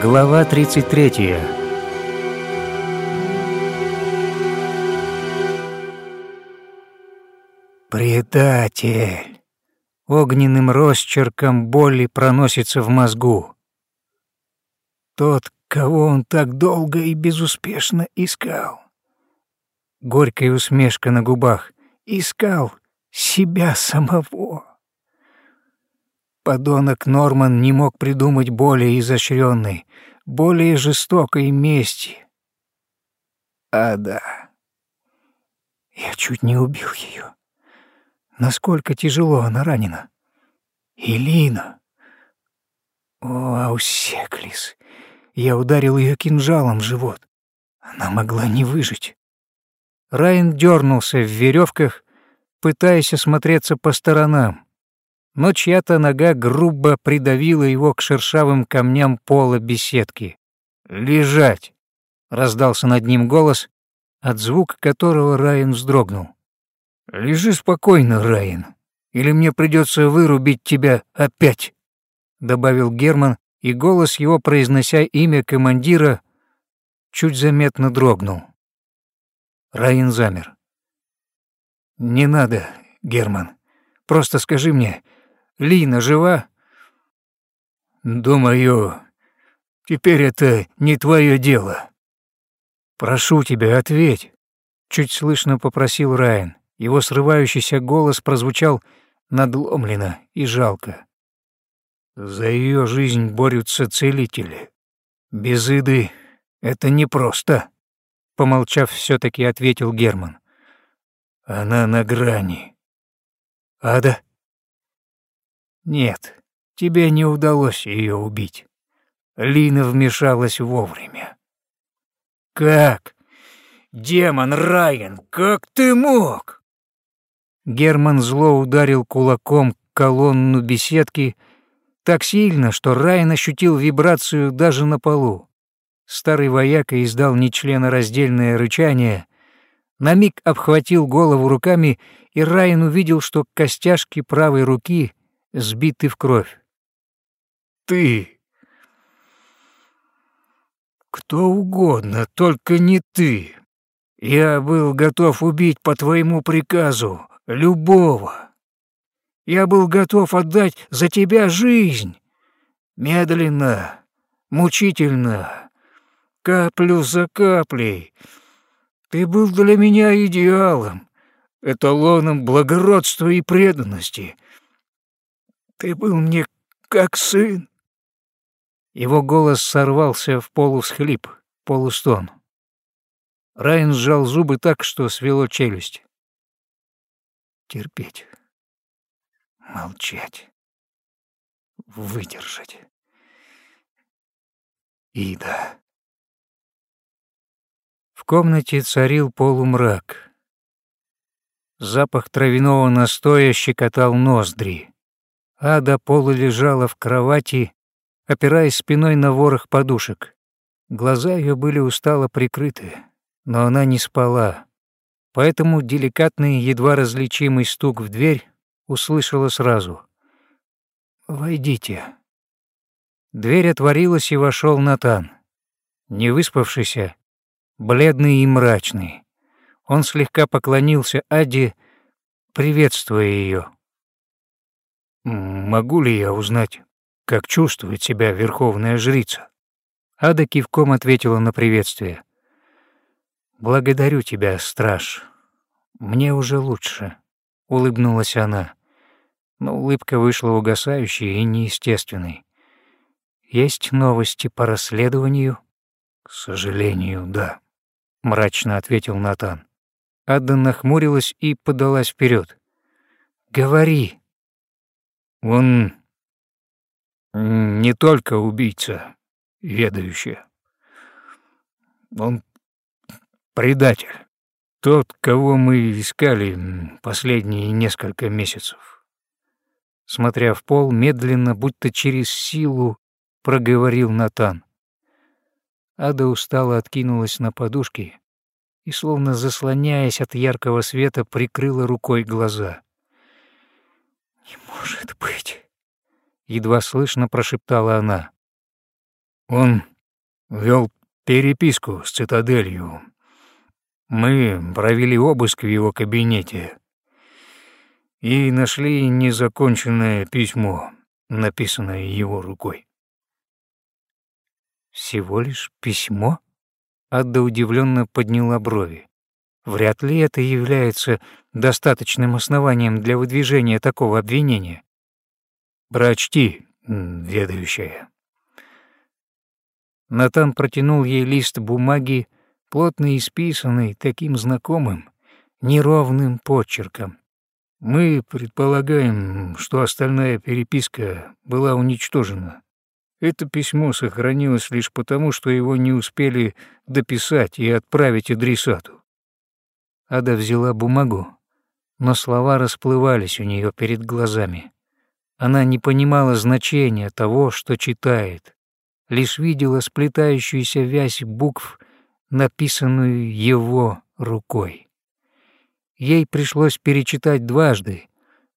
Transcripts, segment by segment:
Глава 33 «Предатель!» Огненным росчерком боли проносится в мозгу. Тот, кого он так долго и безуспешно искал. Горькая усмешка на губах. Искал себя самого. Подонок Норман не мог придумать более изощренной, более жестокой мести. А да, я чуть не убил ее. Насколько тяжело она ранена. Илина. О, Аусеклис. Я ударил ее кинжалом в живот. Она могла не выжить. Райан дернулся в веревках, пытаясь осмотреться по сторонам, но чья-то нога грубо придавила его к шершавым камням пола беседки. «Лежать!» — раздался над ним голос, от звука которого Райан вздрогнул. «Лежи спокойно, Райан, или мне придется вырубить тебя опять», — добавил Герман, и голос его, произнося имя командира, чуть заметно дрогнул. Райан замер. «Не надо, Герман. Просто скажи мне, Лина жива?» «Думаю, теперь это не твое дело. Прошу тебя, ответь», — чуть слышно попросил Райан. Его срывающийся голос прозвучал надломленно и жалко. «За ее жизнь борются целители. Без еды это непросто». Помолчав, все таки ответил Герман. Она на грани. Ада? Нет, тебе не удалось ее убить. Лина вмешалась вовремя. Как? Демон Райан, как ты мог? Герман зло ударил кулаком колонну беседки так сильно, что Райан ощутил вибрацию даже на полу. Старый вояка издал нечленораздельное рычание, на миг обхватил голову руками, и Райан увидел, что костяшки правой руки сбиты в кровь. «Ты...» «Кто угодно, только не ты. Я был готов убить по твоему приказу любого. Я был готов отдать за тебя жизнь. Медленно, мучительно, каплю за каплей. Ты был для меня идеалом, эталоном благородства и преданности. Ты был мне как сын. Его голос сорвался в полусхлип, полустон. Райан сжал зубы так, что свело челюсть. Терпеть. Молчать. Выдержать. Ида комнате царил полумрак. Запах травяного настоя щекотал ноздри. Ада пола лежала в кровати, опираясь спиной на ворох подушек. Глаза ее были устало прикрыты, но она не спала. Поэтому деликатный, едва различимый стук в дверь услышала сразу. «Войдите». Дверь отворилась, и вошел Натан. Не выспавшийся, бледный и мрачный. Он слегка поклонился Аде, приветствуя ее. «Могу ли я узнать, как чувствует себя верховная жрица?» Ада кивком ответила на приветствие. «Благодарю тебя, страж. Мне уже лучше», — улыбнулась она. Но улыбка вышла угасающей и неестественной. «Есть новости по расследованию?» «К сожалению, да», — мрачно ответил Натан. Ада нахмурилась и подалась вперед. «Говори». «Он не только убийца, ведающий. Он предатель. Тот, кого мы искали последние несколько месяцев». Смотря в пол, медленно, будто через силу, проговорил Натан. Ада устало откинулась на подушки и, словно заслоняясь от яркого света, прикрыла рукой глаза. «Не может быть!» — едва слышно прошептала она. Он вел переписку с цитаделью. Мы провели обыск в его кабинете и нашли незаконченное письмо, написанное его рукой. «Всего лишь письмо?» Адда удивленно подняла брови. Вряд ли это является достаточным основанием для выдвижения такого обвинения. «Прочти, ведающая». Натан протянул ей лист бумаги, плотно исписанный таким знакомым, неровным почерком. Мы предполагаем, что остальная переписка была уничтожена. Это письмо сохранилось лишь потому, что его не успели дописать и отправить адресату. Ада взяла бумагу, но слова расплывались у нее перед глазами. Она не понимала значения того, что читает, лишь видела сплетающуюся вязь букв, написанную его рукой. Ей пришлось перечитать дважды,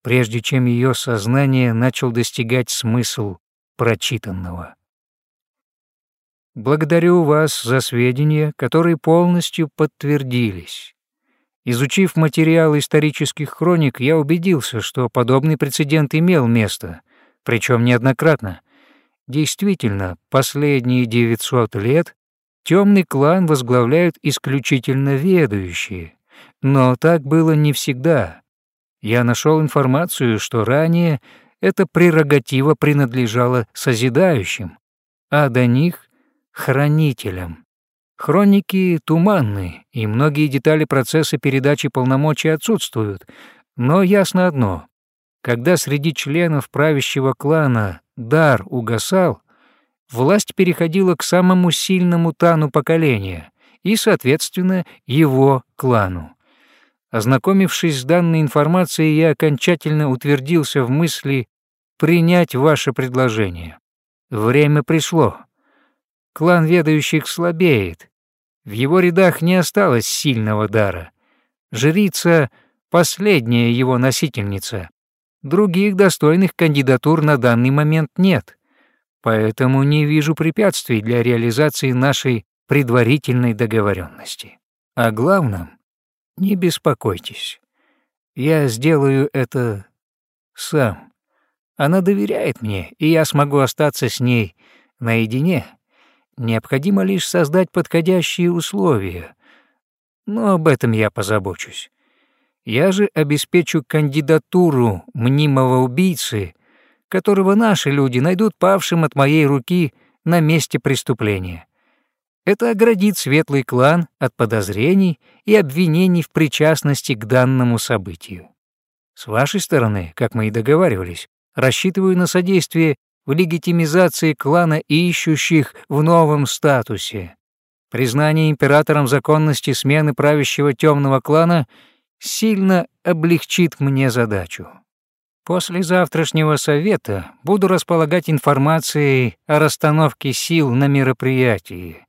прежде чем ее сознание начал достигать смысл прочитанного. Благодарю вас за сведения, которые полностью подтвердились. Изучив материалы исторических хроник, я убедился, что подобный прецедент имел место, причем неоднократно. Действительно, последние 900 лет темный клан возглавляют исключительно ведущие, но так было не всегда. Я нашел информацию, что ранее эта прерогатива принадлежала созидающим, а до них — хранителям. Хроники туманны, и многие детали процесса передачи полномочий отсутствуют, но ясно одно — когда среди членов правящего клана дар угасал, власть переходила к самому сильному тану поколения и, соответственно, его клану. Ознакомившись с данной информацией, я окончательно утвердился в мысли принять ваше предложение. Время пришло. Клан ведающих слабеет, в его рядах не осталось сильного дара. Жрица — последняя его носительница. Других достойных кандидатур на данный момент нет. Поэтому не вижу препятствий для реализации нашей предварительной договоренности. О главном — не беспокойтесь. Я сделаю это сам. Она доверяет мне, и я смогу остаться с ней наедине Необходимо лишь создать подходящие условия. Но об этом я позабочусь. Я же обеспечу кандидатуру мнимого убийцы, которого наши люди найдут павшим от моей руки на месте преступления. Это оградит светлый клан от подозрений и обвинений в причастности к данному событию. С вашей стороны, как мы и договаривались, рассчитываю на содействие в легитимизации клана ищущих в новом статусе. Признание императором законности смены правящего темного клана сильно облегчит мне задачу. После завтрашнего совета буду располагать информацией о расстановке сил на мероприятии.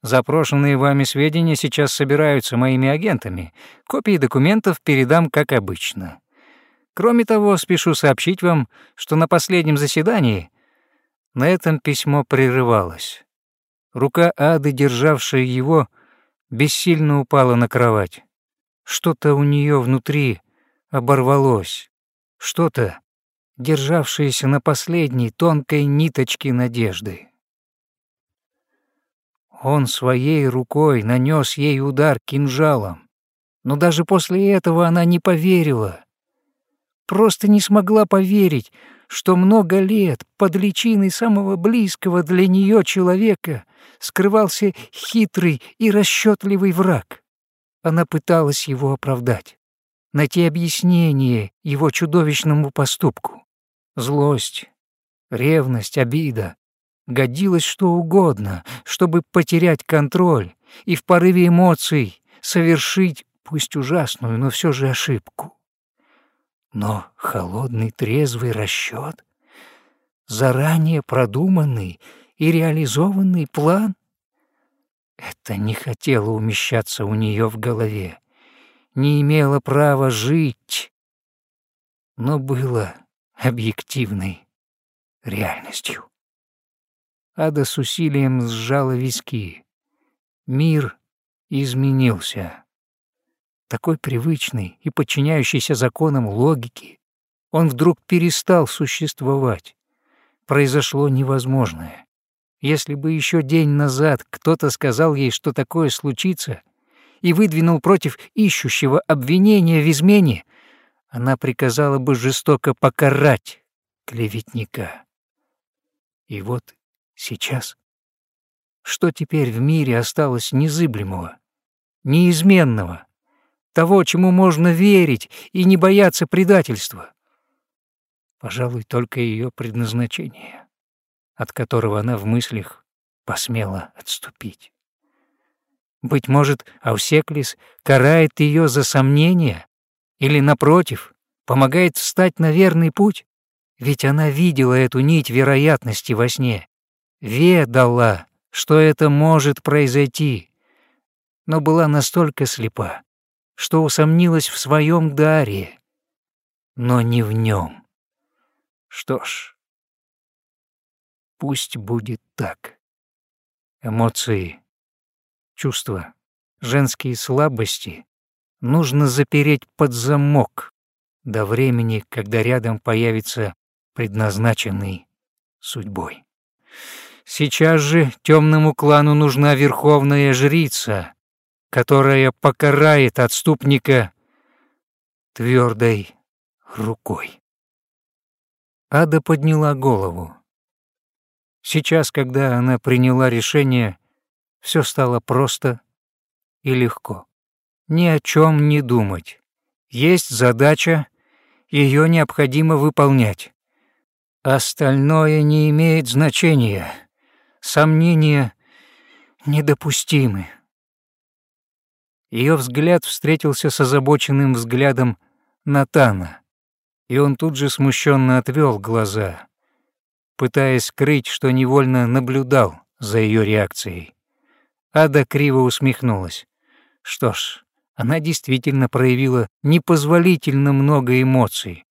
Запрошенные вами сведения сейчас собираются моими агентами. Копии документов передам как обычно. Кроме того, спешу сообщить вам, что на последнем заседании на этом письмо прерывалось. Рука Ады, державшая его, бессильно упала на кровать. Что-то у нее внутри оборвалось, что-то, державшееся на последней тонкой ниточке надежды. Он своей рукой нанес ей удар кинжалом, но даже после этого она не поверила просто не смогла поверить, что много лет под личиной самого близкого для нее человека скрывался хитрый и расчетливый враг. Она пыталась его оправдать, найти объяснение его чудовищному поступку. Злость, ревность, обида. Годилось что угодно, чтобы потерять контроль и в порыве эмоций совершить, пусть ужасную, но все же ошибку. Но холодный трезвый расчет, заранее продуманный и реализованный план — это не хотело умещаться у нее в голове, не имело права жить, но было объективной реальностью. Ада с усилием сжала виски. Мир изменился. Такой привычный и подчиняющийся законам логики, он вдруг перестал существовать. Произошло невозможное. Если бы еще день назад кто-то сказал ей, что такое случится, и выдвинул против ищущего обвинения в измене, она приказала бы жестоко покарать клеветника. И вот сейчас. Что теперь в мире осталось незыблемого, неизменного, того, чему можно верить и не бояться предательства? Пожалуй, только ее предназначение, от которого она в мыслях посмела отступить. Быть может, Аусеклис карает ее за сомнения или, напротив, помогает встать на верный путь? Ведь она видела эту нить вероятности во сне, ведала, что это может произойти, но была настолько слепа, что усомнилась в своем даре, но не в нем. Что ж, пусть будет так. Эмоции, чувства, женские слабости нужно запереть под замок до времени, когда рядом появится предназначенный судьбой. Сейчас же темному клану нужна верховная жрица, которая покарает отступника твердой рукой. Ада подняла голову. Сейчас, когда она приняла решение, все стало просто и легко. Ни о чем не думать. Есть задача, ее необходимо выполнять. Остальное не имеет значения. Сомнения недопустимы. Ее взгляд встретился с озабоченным взглядом Натана и он тут же смущенно отвел глаза, пытаясь скрыть, что невольно наблюдал за ее реакцией. Ада криво усмехнулась. Что ж, она действительно проявила непозволительно много эмоций,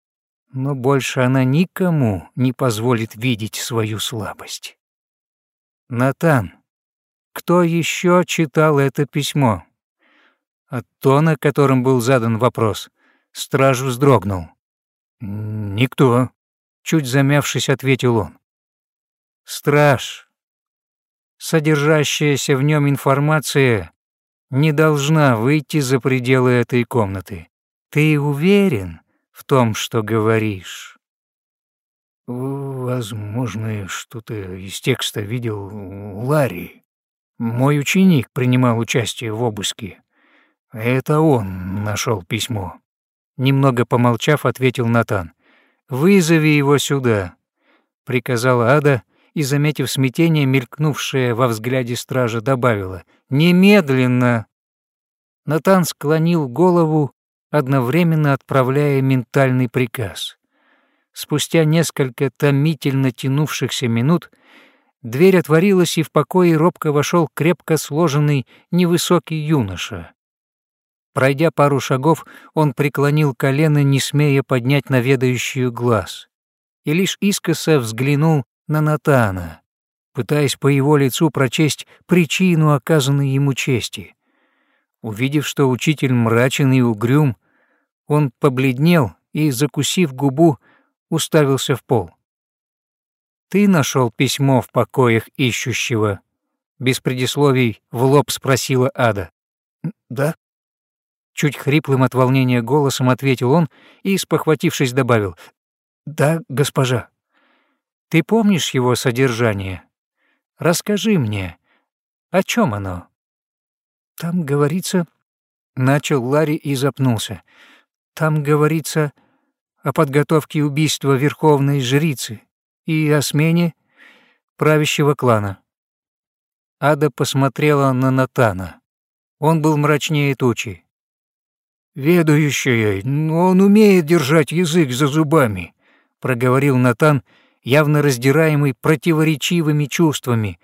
но больше она никому не позволит видеть свою слабость. Натан, кто еще читал это письмо? От тона, которым был задан вопрос, страж вздрогнул. «Никто», — чуть замявшись, ответил он. «Страж. Содержащаяся в нем информация не должна выйти за пределы этой комнаты. Ты уверен в том, что говоришь?» «Возможно, что-то из текста видел Ларри. Мой ученик принимал участие в обыске. Это он нашел письмо». Немного помолчав, ответил Натан. «Вызови его сюда», — приказала Ада и, заметив смятение, мелькнувшее во взгляде стража, добавила. «Немедленно!» Натан склонил голову, одновременно отправляя ментальный приказ. Спустя несколько томительно тянувшихся минут дверь отворилась, и в покое робко вошел крепко сложенный невысокий юноша. Пройдя пару шагов, он преклонил колено, не смея поднять наведающую глаз, и лишь искоса взглянул на Натана, пытаясь по его лицу прочесть причину оказанной ему чести. Увидев, что учитель мрачен и угрюм, он побледнел и, закусив губу, уставился в пол. «Ты нашел письмо в покоях ищущего?» Без предисловий в лоб спросила Ада. «Да», Чуть хриплым от волнения голосом ответил он и, спохватившись, добавил. «Да, госпожа. Ты помнишь его содержание? Расскажи мне, о чем оно?» «Там говорится...» — начал Ларри и запнулся. «Там говорится о подготовке убийства верховной жрицы и о смене правящего клана». Ада посмотрела на Натана. Он был мрачнее тучи. «Ведающая, но он умеет держать язык за зубами», — проговорил Натан, явно раздираемый противоречивыми чувствами.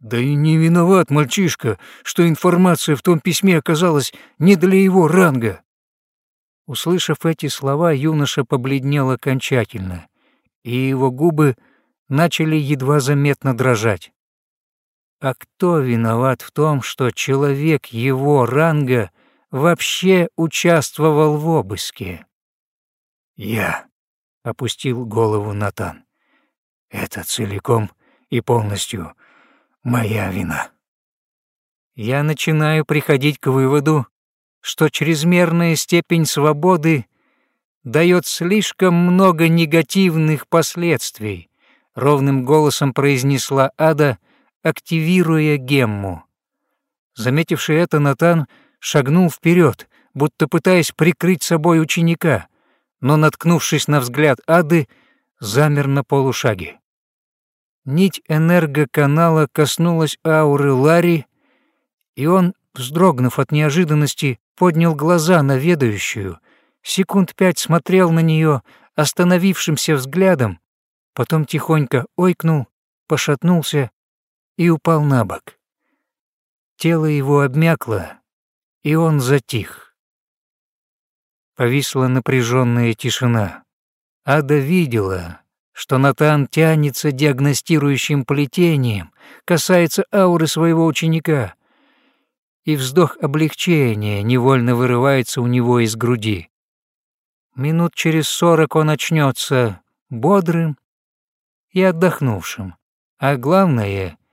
«Да и не виноват мальчишка, что информация в том письме оказалась не для его ранга». Услышав эти слова, юноша побледнел окончательно, и его губы начали едва заметно дрожать. А кто виноват в том, что человек его ранга вообще участвовал в обыске? Я, — опустил голову Натан. Это целиком и полностью моя вина. Я начинаю приходить к выводу, что чрезмерная степень свободы дает слишком много негативных последствий, ровным голосом произнесла Ада, активируя гемму. Заметивший это, Натан шагнул вперед, будто пытаясь прикрыть собой ученика, но, наткнувшись на взгляд Ады, замер на полушаге. Нить энергоканала коснулась ауры Ларри, и он, вздрогнув от неожиданности, поднял глаза на ведающую, секунд пять смотрел на нее остановившимся взглядом, потом тихонько ойкнул, пошатнулся и упал на бок. Тело его обмякло, и он затих. Повисла напряженная тишина. Ада видела, что Натан тянется диагностирующим плетением, касается ауры своего ученика, и вздох облегчения невольно вырывается у него из груди. Минут через сорок он очнется бодрым и отдохнувшим, а главное —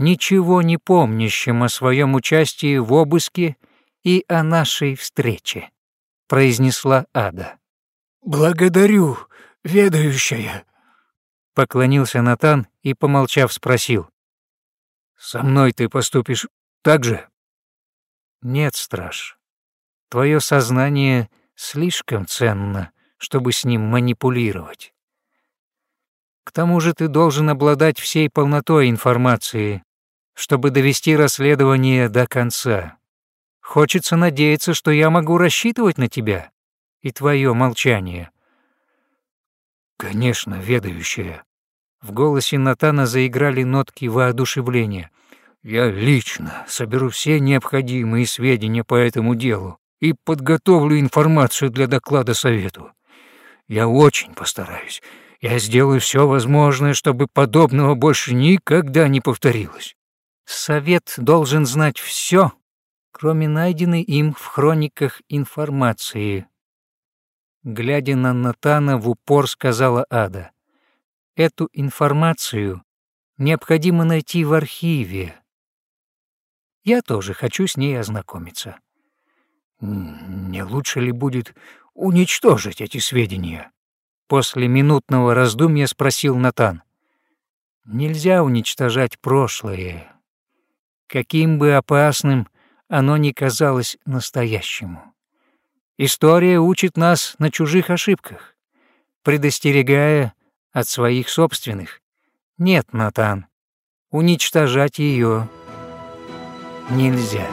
ничего не помнящим о своем участии в обыске и о нашей встрече», — произнесла Ада. «Благодарю, ведающая», — поклонился Натан и, помолчав, спросил. «Со мной ты поступишь так же?» «Нет, страж. Твое сознание слишком ценно, чтобы с ним манипулировать. К тому же ты должен обладать всей полнотой информации, чтобы довести расследование до конца. Хочется надеяться, что я могу рассчитывать на тебя и твое молчание». «Конечно, ведающая». В голосе Натана заиграли нотки воодушевления. «Я лично соберу все необходимые сведения по этому делу и подготовлю информацию для доклада совету. Я очень постараюсь. Я сделаю все возможное, чтобы подобного больше никогда не повторилось. Совет должен знать все, кроме найденной им в хрониках информации, Глядя на Натана, в упор сказала Ада. «Эту информацию необходимо найти в архиве. Я тоже хочу с ней ознакомиться». «Не лучше ли будет уничтожить эти сведения?» После минутного раздумья спросил Натан. «Нельзя уничтожать прошлое, каким бы опасным оно ни казалось настоящему. История учит нас на чужих ошибках, предостерегая от своих собственных. Нет, Натан, уничтожать ее нельзя.